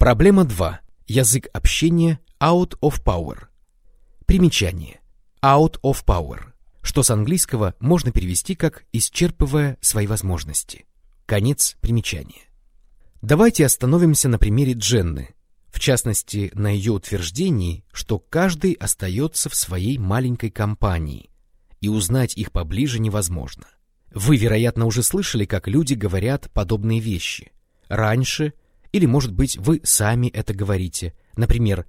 Проблема 2. Язык общения out of power. Примечание. Out of power, что с английского можно перевести как «исчерпывая свои возможности». Конец примечания. Давайте остановимся на примере Дженны, в частности, на ее утверждении, что каждый остается в своей маленькой компании, и узнать их поближе невозможно. Вы, вероятно, уже слышали, как люди говорят подобные вещи. Раньше, или, может быть, вы сами это говорите. Например,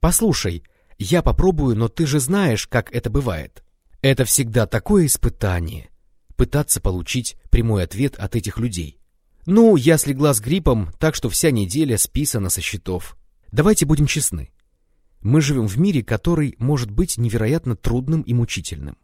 «Послушай, я попробую, но ты же знаешь, как это бывает». Это всегда такое испытание — пытаться получить прямой ответ от этих людей. Ну, я слегла с гриппом, так что вся неделя списана со счетов. Давайте будем честны. Мы живем в мире, который может быть невероятно трудным и мучительным.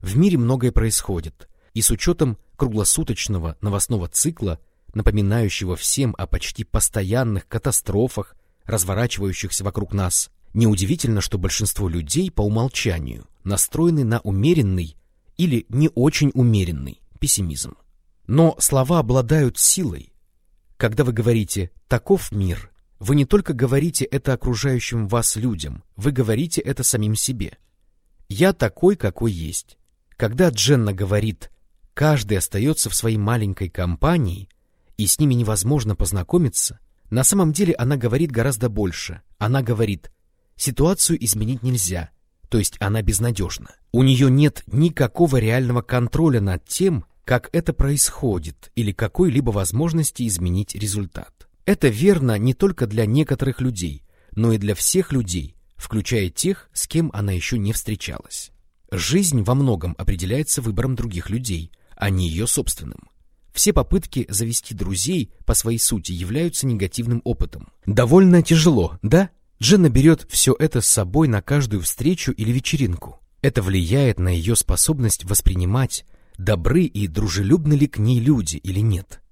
В мире многое происходит, и с учетом круглосуточного новостного цикла, напоминающего всем о почти постоянных катастрофах, разворачивающихся вокруг нас, неудивительно, что большинство людей по умолчанию настроены на умеренный или не очень умеренный пессимизм. Но слова обладают силой. Когда вы говорите «таков мир», вы не только говорите это окружающим вас людям, вы говорите это самим себе. «Я такой, какой есть». Когда Дженна говорит каждый остается в своей маленькой компании, и с ними невозможно познакомиться, на самом деле она говорит гораздо больше. Она говорит, ситуацию изменить нельзя, то есть она безнадежна. У нее нет никакого реального контроля над тем, как это происходит, или какой-либо возможности изменить результат. Это верно не только для некоторых людей, но и для всех людей, включая тех, с кем она еще не встречалась. Жизнь во многом определяется выбором других людей, а не ее собственным. Все попытки завести друзей по своей сути являются негативным опытом. Довольно тяжело, да? Дженна берет все это с собой на каждую встречу или вечеринку. Это влияет на ее способность воспринимать, добры и дружелюбны ли к ней люди или нет.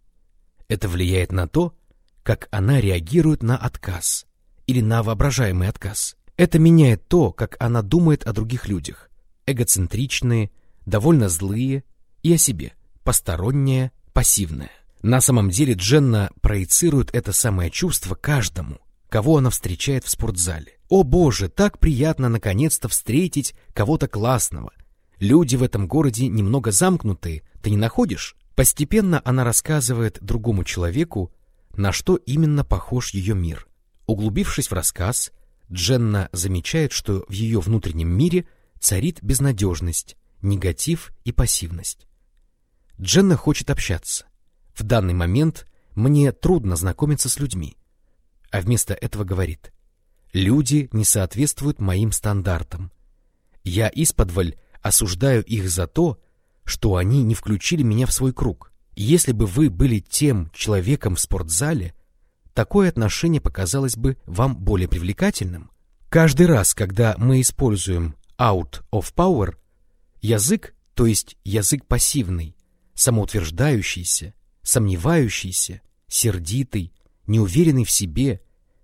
Это влияет на то, как она реагирует на отказ или на воображаемый отказ. Это меняет то, как она думает о других людях. Эгоцентричные, довольно злые и о себе, постороннее, пассивное. На самом деле Дженна проецирует это самое чувство каждому, кого она встречает в спортзале. О боже, так приятно наконец-то встретить кого-то классного. Люди в этом городе немного замкнутые, ты не находишь? Постепенно она рассказывает другому человеку, на что именно похож ее мир. Углубившись в рассказ, Дженна замечает, что в ее внутреннем мире царит безнадежность, негатив и пассивность. Дженна хочет общаться. В данный момент мне трудно знакомиться с людьми. А вместо этого говорит, люди не соответствуют моим стандартам. Я исподволь осуждаю их за то, что они не включили меня в свой круг. Если бы вы были тем человеком в спортзале, такое отношение показалось бы вам более привлекательным. Каждый раз, когда мы используем out of power, язык, то есть язык пассивный, самоутверждающийся, сомневающийся, сердитый, неуверенный в себе,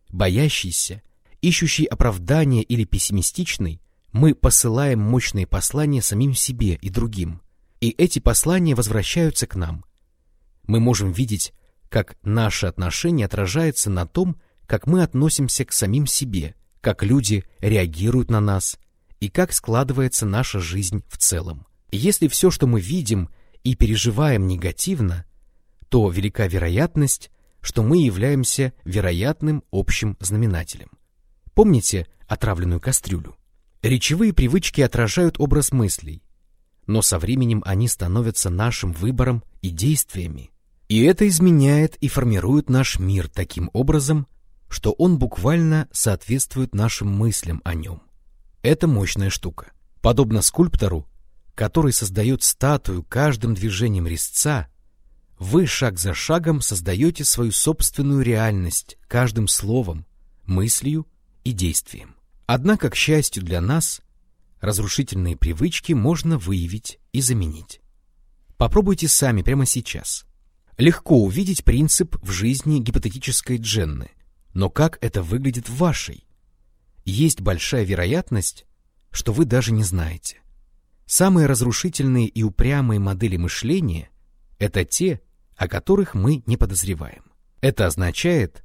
боящийся, ищущий оправдания или пессимистичный, мы посылаем мощные послания самим себе и другим, и эти послания возвращаются к нам. Мы можем видеть, как наше отношение отражается на том, как мы относимся к самим себе, как люди реагируют на нас и как складывается наша жизнь в целом. Если все, что мы видим и переживаем негативно, то велика вероятность, что мы являемся вероятным общим знаменателем. Помните отравленную кастрюлю? Речевые привычки отражают образ мыслей, но со временем они становятся нашим выбором и действиями. И это изменяет и формирует наш мир таким образом, что он буквально соответствует нашим мыслям о нем. Это мощная штука. Подобно скульптору, который создает статую каждым движением резца, вы шаг за шагом создаете свою собственную реальность каждым словом, мыслью и действием. Однако, к счастью для нас, разрушительные привычки можно выявить и заменить. Попробуйте сами прямо сейчас. Легко увидеть принцип в жизни гипотетической Дженны, но как это выглядит в вашей? Есть большая вероятность, что вы даже не знаете. Самые разрушительные и упрямые модели мышления — это те, о которых мы не подозреваем. Это означает,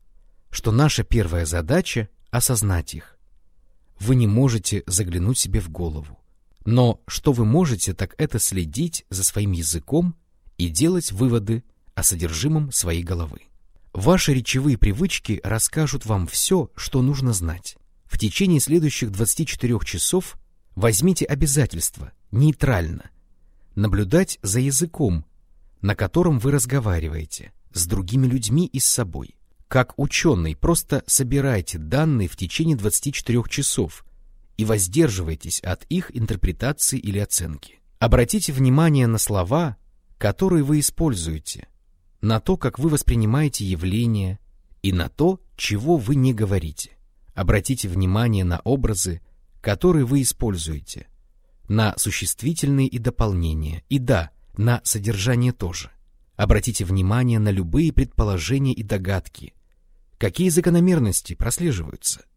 что наша первая задача — осознать их. Вы не можете заглянуть себе в голову. Но что вы можете, так это следить за своим языком и делать выводы о содержимом своей головы. Ваши речевые привычки расскажут вам все, что нужно знать. В течение следующих 24 часов возьмите обязательство, нейтрально, наблюдать за языком, на котором вы разговариваете, с другими людьми и с собой. Как ученый, просто собирайте данные в течение 24 часов и воздерживайтесь от их интерпретации или оценки. Обратите внимание на слова, которые вы используете, на то, как вы воспринимаете явления и на то, чего вы не говорите. Обратите внимание на образы, которые вы используете, на существительные и дополнения, и да, на содержание тоже. Обратите внимание на любые предположения и догадки, какие закономерности прослеживаются –